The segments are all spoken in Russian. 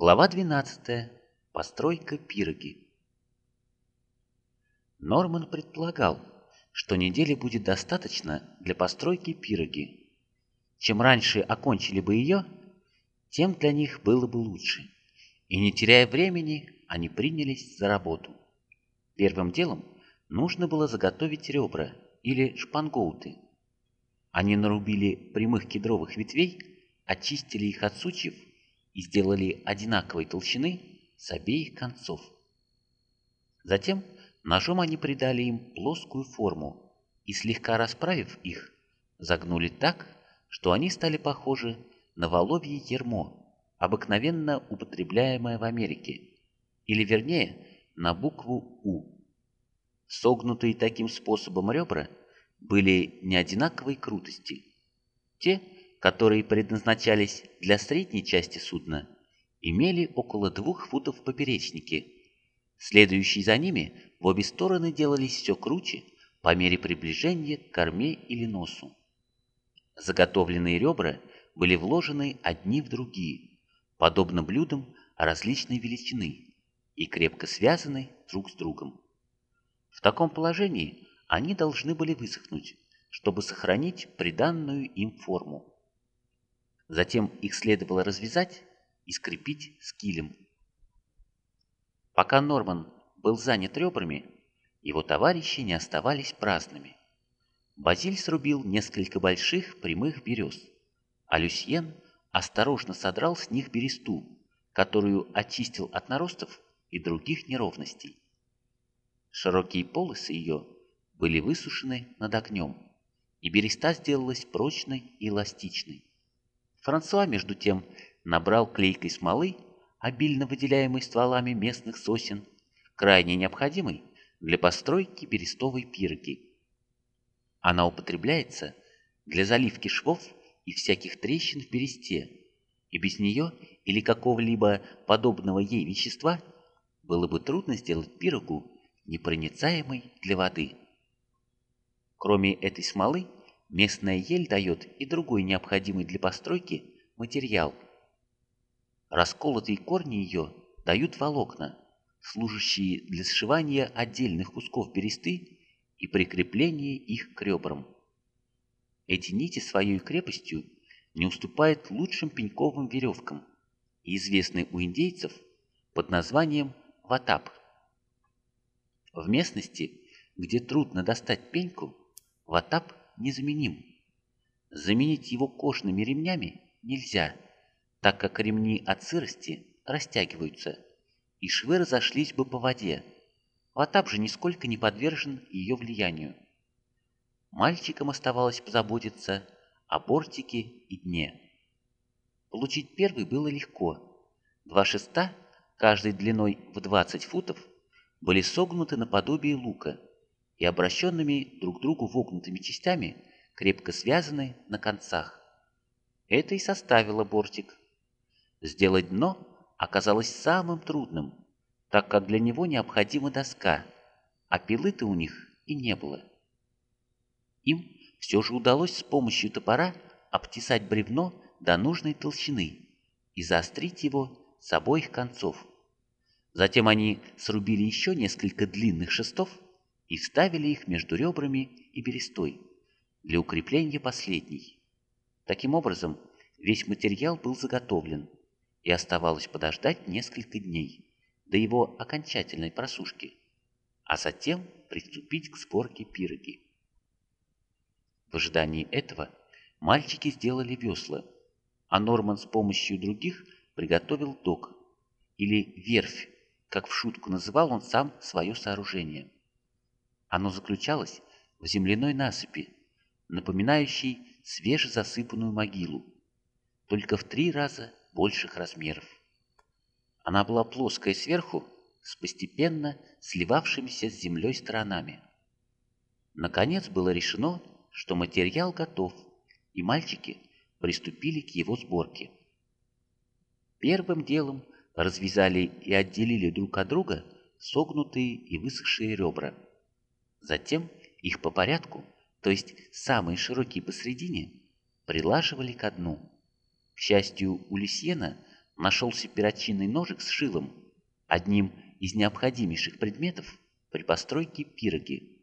Глава 12. Постройка пироги. Норман предполагал, что недели будет достаточно для постройки пироги. Чем раньше окончили бы ее, тем для них было бы лучше. И не теряя времени, они принялись за работу. Первым делом нужно было заготовить ребра или шпангоуты. Они нарубили прямых кедровых ветвей, очистили их от сучьев и сделали одинаковой толщины с обеих концов. Затем ножом они придали им плоскую форму и, слегка расправив их, загнули так, что они стали похожи на воловье ермо, обыкновенно употребляемое в Америке, или вернее, на букву «У». Согнутые таким способом ребра были неодинаковой крутости. Те, которые предназначались для средней части судна, имели около двух футов в поперечнике. Следующие за ними в обе стороны делались все круче по мере приближения к корме или носу. Заготовленные ребра были вложены одни в другие, подобно блюдам различной величины, и крепко связаны друг с другом. В таком положении они должны были высохнуть, чтобы сохранить приданную им форму. Затем их следовало развязать и скрепить скилем. Пока Норман был занят ребрами, его товарищи не оставались праздными. Базиль срубил несколько больших прямых берез, а Люсьен осторожно содрал с них бересту, которую очистил от наростов и других неровностей. Широкие полосы ее были высушены над огнем, и береста сделалась прочной и эластичной. Франсуа, между тем, набрал клейкой смолы, обильно выделяемой стволами местных сосен, крайне необходимой для постройки берестовой пирги. Она употребляется для заливки швов и всяких трещин в бересте, и без нее или какого-либо подобного ей вещества было бы трудно сделать пирогу непроницаемой для воды. Кроме этой смолы, Местная ель дает и другой необходимый для постройки материал. Расколотые корни ее дают волокна, служащие для сшивания отдельных кусков бересты и прикрепления их к ребрам. Эти нити своей крепостью не уступают лучшим пеньковым веревкам известны у индейцев под названием ватап. В местности, где трудно достать пеньку, ватап незаменим. Заменить его кожными ремнями нельзя, так как ремни от сырости растягиваются, и швы разошлись бы по воде. Ватап же нисколько не подвержен ее влиянию. Мальчикам оставалось позаботиться о бортике и дне. Получить первый было легко. Два шеста, каждый длиной в 20 футов, были согнуты наподобие лука – и обращенными друг к другу вогнутыми частями, крепко связаны на концах. Это и составило бортик. Сделать дно оказалось самым трудным, так как для него необходима доска, а пилы-то у них и не было. Им все же удалось с помощью топора обтесать бревно до нужной толщины и заострить его с обоих концов. Затем они срубили еще несколько длинных шестов и вставили их между ребрами и берестой для укрепления последней. Таким образом, весь материал был заготовлен, и оставалось подождать несколько дней до его окончательной просушки, а затем приступить к сборке пироги. В ожидании этого мальчики сделали весла, а Норман с помощью других приготовил док, или верфь, как в шутку называл он сам свое сооружение – оно заключалось в земляной насыпи, напоминающей свежезасыпанную могилу, только в три раза больших размеров. Она была плоская сверху, с постепенно сливавшимися с землей сторонами. Наконец было решено, что материал готов, и мальчики приступили к его сборке. Первым делом развязали и отделили друг от друга согнутые и высохшие ребра – Затем их по порядку, то есть самые широкие посредине, прилаживали ко дну. К счастью, у Люсьена нашелся перочинный ножик с шилом, одним из необходимейших предметов при постройке пироги.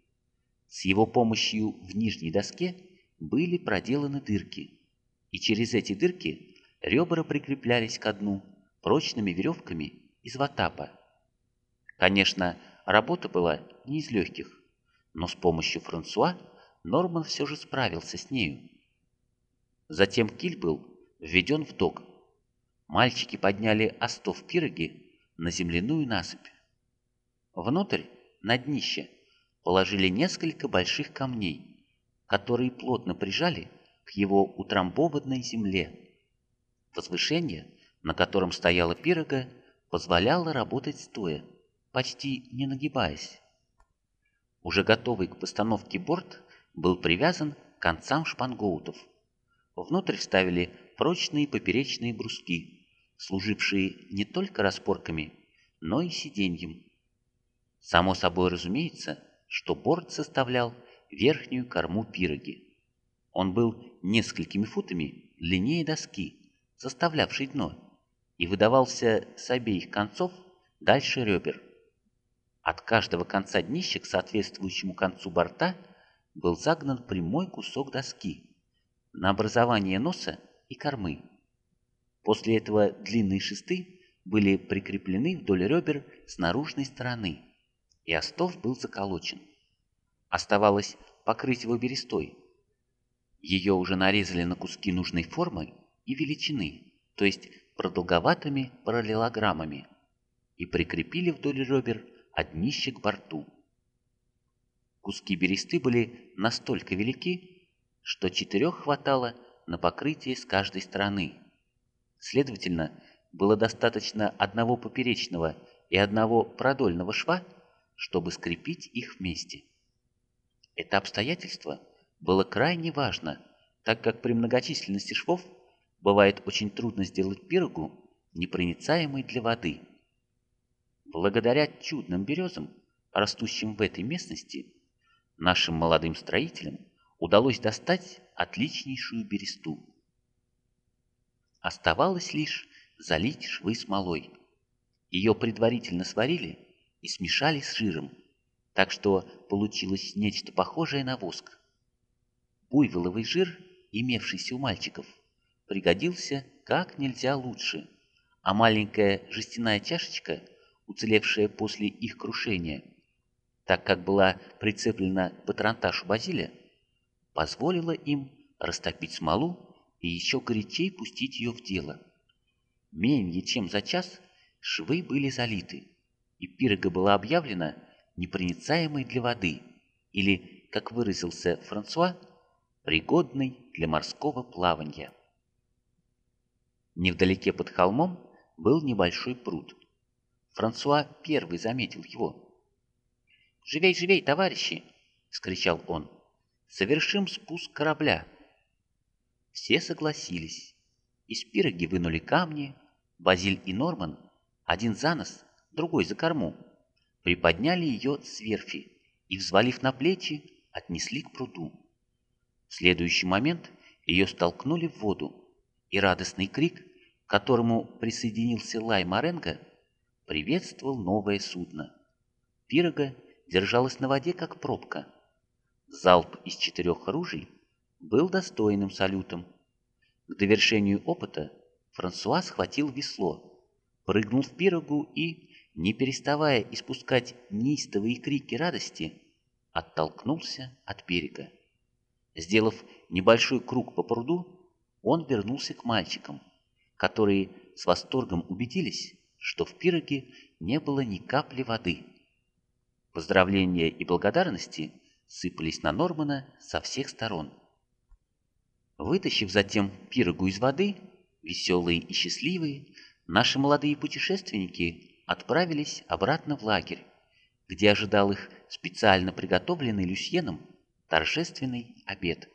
С его помощью в нижней доске были проделаны дырки, и через эти дырки ребра прикреплялись к дну прочными веревками из ватапа. Конечно, работа была не из легких, но с помощью Франсуа Норман все же справился с нею. Затем киль был введен в док. Мальчики подняли остов пироги на земляную насыпь. Внутрь, на днище, положили несколько больших камней, которые плотно прижали к его утрамбованной земле. Возвышение, на котором стояла пирога, позволяло работать стоя, почти не нагибаясь. Уже готовый к постановке борт был привязан к концам шпангоутов. Внутрь вставили прочные поперечные бруски, служившие не только распорками, но и сиденьем. Само собой разумеется, что борт составлял верхнюю корму пироги. Он был несколькими футами длиннее доски, составлявшей дно, и выдавался с обеих концов дальше ребер. От каждого конца днища к соответствующему концу борта был загнан прямой кусок доски на образование носа и кормы. После этого длинные шесты были прикреплены вдоль ребер с наружной стороны, и остов был заколочен. Оставалось покрыть его берестой. Ее уже нарезали на куски нужной формы и величины, то есть продолговатыми параллелограммами, и прикрепили вдоль ребер от днища к борту. Куски бересты были настолько велики, что четырех хватало на покрытие с каждой стороны. Следовательно, было достаточно одного поперечного и одного продольного шва, чтобы скрепить их вместе. Это обстоятельство было крайне важно, так как при многочисленности швов бывает очень трудно сделать пирогу непроницаемой для воды. Благодаря чудным березам, растущим в этой местности, нашим молодым строителям удалось достать отличнейшую бересту. Оставалось лишь залить швы смолой. Ее предварительно сварили и смешали с жиром, так что получилось нечто похожее на воск. Буйволовый жир, имевшийся у мальчиков, пригодился как нельзя лучше, а маленькая жестяная чашечка, уцелевшая после их крушения, так как была прицеплена к патронташу Базиля, позволила им растопить смолу и еще горячей пустить ее в дело. Менее чем за час швы были залиты, и пирога была объявлена непроницаемой для воды, или, как выразился Франсуа, пригодной для морского плавания. Невдалеке под холмом был небольшой пруд. Франсуа первый заметил его. «Живей, живей, товарищи!» — скричал он совершим спуск корабля. Все согласились. Из пироги вынули камни, Базиль и Норман, один за нос, другой за корму, приподняли ее с верфи и, взвалив на плечи, отнесли к пруду. В следующий момент ее столкнули в воду, и радостный крик, к которому присоединился Лай Маренго, приветствовал новое судно. Пирога держалась на воде, как пробка. Залп из четырех оружий был достойным салютом. К довершению опыта Франсуа схватил весло, прыгнул в пирогу и, не переставая испускать неистовые крики радости, оттолкнулся от берега. Сделав небольшой круг по пруду, он вернулся к мальчикам, которые с восторгом убедились, что в пироге не было ни капли воды. Поздравления и благодарности – сыпались на Нормана со всех сторон. Вытащив затем пирогу из воды, веселые и счастливые, наши молодые путешественники отправились обратно в лагерь, где ожидал их специально приготовленный Люсьеном торжественный обед.